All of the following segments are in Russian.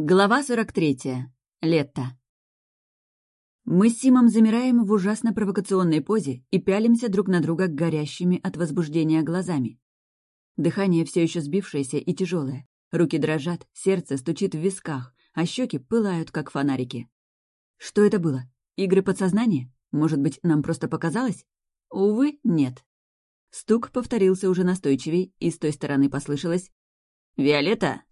Глава 43. Лето. Мы с Симом замираем в ужасно провокационной позе и пялимся друг на друга горящими от возбуждения глазами. Дыхание все еще сбившееся и тяжелое. Руки дрожат, сердце стучит в висках, а щеки пылают, как фонарики. Что это было? Игры подсознания? Может быть, нам просто показалось? Увы, нет. Стук повторился уже настойчивей, и с той стороны послышалось «Виолетта!»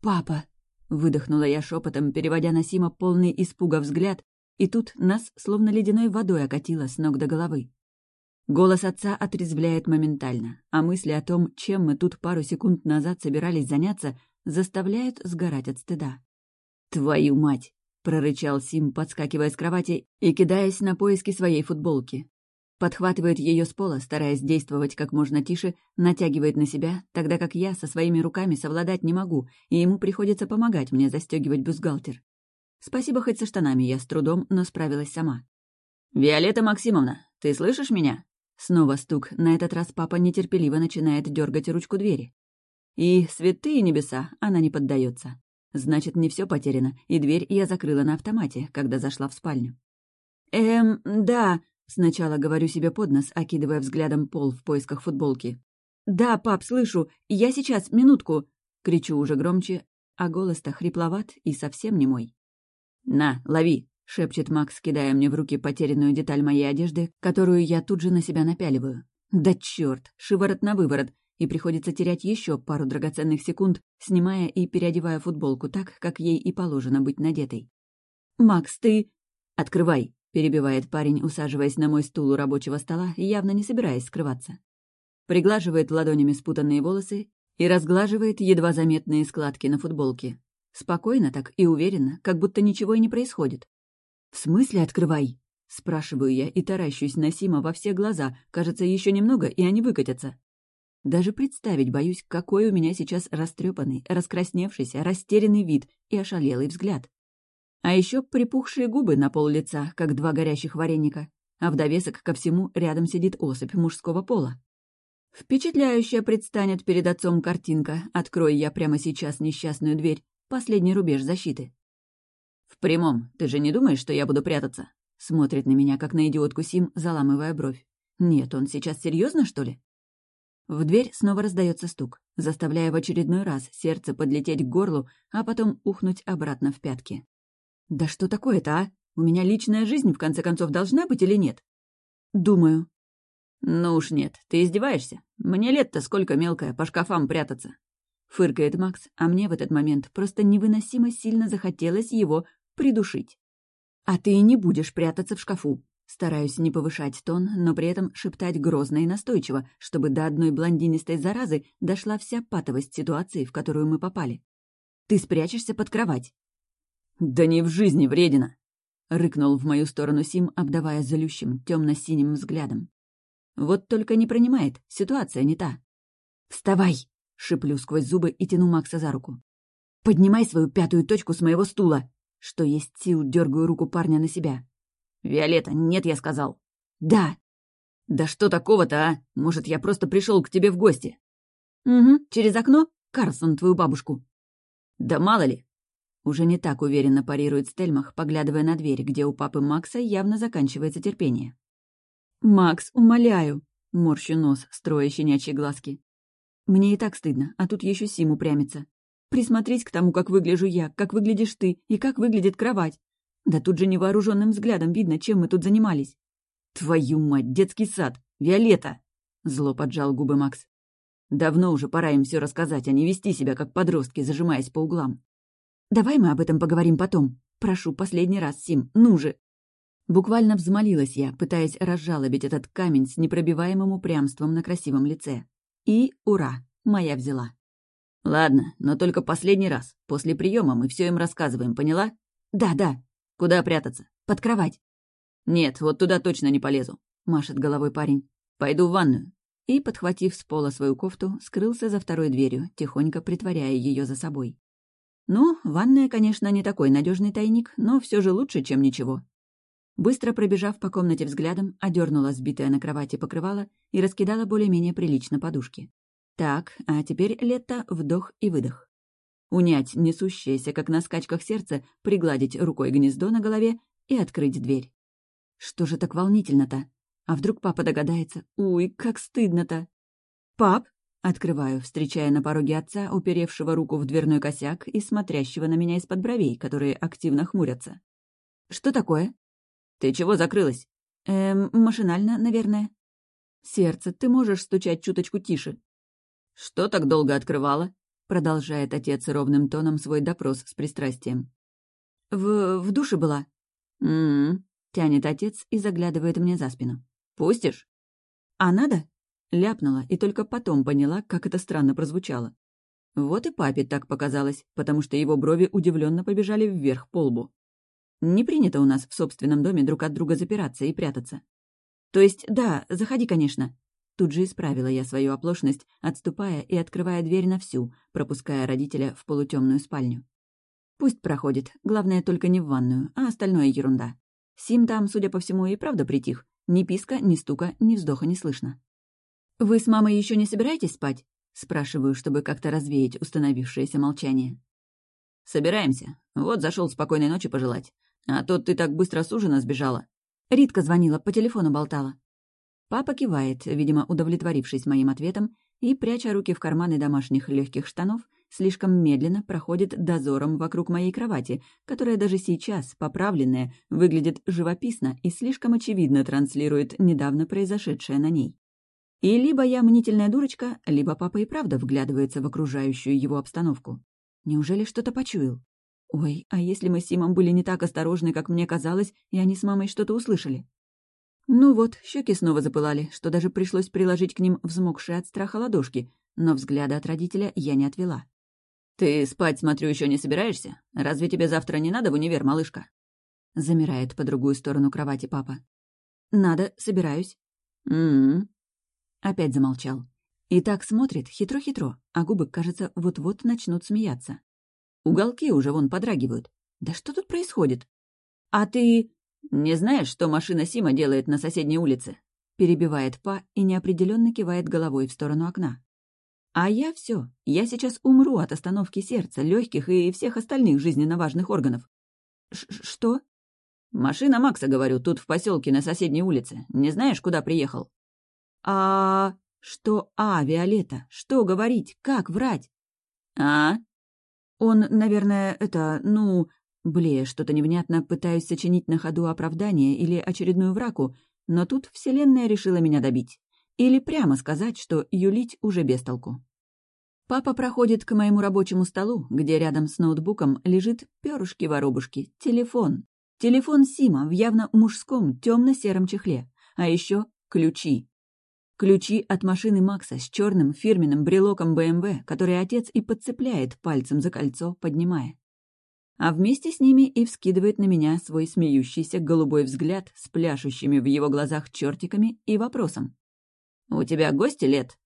«Папа!» Выдохнула я шепотом, переводя на Сима полный испуга взгляд, и тут нас словно ледяной водой окатило с ног до головы. Голос отца отрезвляет моментально, а мысли о том, чем мы тут пару секунд назад собирались заняться, заставляют сгорать от стыда. «Твою мать!» — прорычал Сим, подскакивая с кровати и кидаясь на поиски своей футболки. Подхватывает ее с пола, стараясь действовать как можно тише, натягивает на себя, тогда как я со своими руками совладать не могу, и ему приходится помогать мне застегивать бюстгальтер. Спасибо хоть со штанами я с трудом, но справилась сама. «Виолетта Максимовна, ты слышишь меня?» Снова стук. На этот раз папа нетерпеливо начинает дергать ручку двери. И, святые небеса, она не поддается. Значит, не все потеряно, и дверь я закрыла на автомате, когда зашла в спальню. «Эм, да», Сначала говорю себе под нос, окидывая взглядом пол в поисках футболки. «Да, пап, слышу. Я сейчас, минутку!» Кричу уже громче, а голос-то хрипловат и совсем не мой. «На, лови!» — шепчет Макс, кидая мне в руки потерянную деталь моей одежды, которую я тут же на себя напяливаю. «Да чёрт! Шиворот на выворот!» И приходится терять еще пару драгоценных секунд, снимая и переодевая футболку так, как ей и положено быть надетой. «Макс, ты...» «Открывай!» — перебивает парень, усаживаясь на мой стул у рабочего стола, явно не собираясь скрываться. Приглаживает ладонями спутанные волосы и разглаживает едва заметные складки на футболке. Спокойно так и уверенно, как будто ничего и не происходит. «В смысле открывай?» — спрашиваю я и таращусь на Сима во все глаза. Кажется, еще немного, и они выкатятся. Даже представить боюсь, какой у меня сейчас растрепанный, раскрасневшийся, растерянный вид и ошалелый взгляд. А еще припухшие губы на пол лица, как два горящих вареника, а в довесок ко всему рядом сидит особь мужского пола. Впечатляющая предстанет перед отцом картинка, открою я прямо сейчас несчастную дверь, последний рубеж защиты. «В прямом, ты же не думаешь, что я буду прятаться?» Смотрит на меня, как на идиотку Сим, заламывая бровь. «Нет, он сейчас серьезно, что ли?» В дверь снова раздается стук, заставляя в очередной раз сердце подлететь к горлу, а потом ухнуть обратно в пятки. «Да что такое-то, а? У меня личная жизнь, в конце концов, должна быть или нет?» «Думаю». «Ну уж нет, ты издеваешься? Мне лет-то сколько мелкая, по шкафам прятаться». Фыркает Макс, а мне в этот момент просто невыносимо сильно захотелось его придушить. «А ты и не будешь прятаться в шкафу». Стараюсь не повышать тон, но при этом шептать грозно и настойчиво, чтобы до одной блондинистой заразы дошла вся патовость ситуации, в которую мы попали. «Ты спрячешься под кровать. «Да не в жизни, вредина!» — рыкнул в мою сторону Сим, обдавая залющим, темно-синим взглядом. «Вот только не принимает, ситуация не та». «Вставай!» — шиплю сквозь зубы и тяну Макса за руку. «Поднимай свою пятую точку с моего стула!» Что есть сил, дергаю руку парня на себя. «Виолетта, нет, я сказал!» «Да!» «Да что такого-то, а? Может, я просто пришел к тебе в гости?» «Угу, через окно? Карлсон, твою бабушку». «Да мало ли, уже не так уверенно парирует Стельмах, поглядывая на дверь, где у папы Макса явно заканчивается терпение. «Макс, умоляю!» — морщу нос, строя щенячьи глазки. «Мне и так стыдно, а тут еще Сим упрямится. Присмотреть к тому, как выгляжу я, как выглядишь ты и как выглядит кровать. Да тут же невооруженным взглядом видно, чем мы тут занимались». «Твою мать, детский сад! Виолетта!» — зло поджал губы Макс. «Давно уже пора им все рассказать, а не вести себя как подростки, зажимаясь по углам. Давай мы об этом поговорим потом. Прошу, последний раз, Сим, ну же!» Буквально взмолилась я, пытаясь разжалобить этот камень с непробиваемым упрямством на красивом лице. И ура, моя взяла. «Ладно, но только последний раз. После приема мы все им рассказываем, поняла?» «Да, да. Куда прятаться? Под кровать». «Нет, вот туда точно не полезу», — машет головой парень. «Пойду в ванную». И, подхватив с пола свою кофту, скрылся за второй дверью, тихонько притворяя ее за собой. Ну, ванная, конечно, не такой надежный тайник, но все же лучше, чем ничего. Быстро пробежав по комнате взглядом, одернула сбитое на кровати покрывало и раскидала более-менее прилично подушки. Так, а теперь лето, вдох и выдох. унять несущееся, как на скачках сердце, пригладить рукой гнездо на голове и открыть дверь. Что же так волнительно-то? А вдруг папа догадается? Уй, как стыдно-то! «Пап!» — открываю, встречая на пороге отца, уперевшего руку в дверной косяк и смотрящего на меня из-под бровей, которые активно хмурятся. «Что такое?» «Ты чего закрылась?» «Эм, машинально, наверное». «Сердце, ты можешь стучать чуточку тише?» «Что так долго открывала?» — продолжает отец ровным тоном свой допрос с пристрастием. «В... в душе была». «М-м-м», тянет отец и заглядывает мне за спину. «Пустишь?» «А надо?» — ляпнула и только потом поняла, как это странно прозвучало. Вот и папе так показалось, потому что его брови удивленно побежали вверх по лбу. Не принято у нас в собственном доме друг от друга запираться и прятаться. То есть, да, заходи, конечно. Тут же исправила я свою оплошность, отступая и открывая дверь на всю, пропуская родителя в полутемную спальню. Пусть проходит, главное только не в ванную, а остальное ерунда. Сим там, судя по всему, и правда притих. Ни писка, ни стука, ни вздоха не слышно. «Вы с мамой еще не собираетесь спать?» Спрашиваю, чтобы как-то развеять установившееся молчание. «Собираемся. Вот зашел спокойной ночи пожелать. А то ты так быстро с ужина сбежала. Ритка звонила, по телефону болтала. Папа кивает, видимо, удовлетворившись моим ответом, и, пряча руки в карманы домашних легких штанов, слишком медленно проходит дозором вокруг моей кровати, которая даже сейчас, поправленная, выглядит живописно и слишком очевидно транслирует недавно произошедшее на ней. И либо я мнительная дурочка, либо папа и правда вглядывается в окружающую его обстановку. Неужели что-то почуял? Ой, а если мы с Симом были не так осторожны, как мне казалось, и они с мамой что-то услышали? Ну вот, щеки снова запылали, что даже пришлось приложить к ним взмокшие от страха ладошки, но взгляда от родителя я не отвела. «Ты спать, смотрю, еще не собираешься? Разве тебе завтра не надо в универ, малышка?» Замирает по другую сторону кровати папа. «Надо, собираюсь». «М-м-м». Опять замолчал. И так смотрит, хитро-хитро, а губы, кажется, вот-вот начнут смеяться. Уголки уже вон подрагивают. Да что тут происходит? А ты... Не знаешь, что машина Сима делает на соседней улице? Перебивает Па и неопределенно кивает головой в сторону окна. А я все. Я сейчас умру от остановки сердца, легких и всех остальных жизненно важных органов. Ш что? Машина Макса, говорю, тут в поселке на соседней улице. Не знаешь, куда приехал? А что А, Виолетта? Что говорить? Как врать? А? Он, наверное, это, ну... Блея что-то невнятно, пытаюсь сочинить на ходу оправдание или очередную враку, но тут Вселенная решила меня добить. Или прямо сказать, что юлить уже без толку. Папа проходит к моему рабочему столу, где рядом с ноутбуком лежит перышки-воробушки, телефон. Телефон Сима в явно мужском темно-сером чехле. А еще ключи. Ключи от машины Макса с черным фирменным брелоком БМВ, который отец и подцепляет пальцем за кольцо, поднимая. А вместе с ними и вскидывает на меня свой смеющийся голубой взгляд с пляшущими в его глазах чертиками и вопросом. «У тебя гости, Лет?»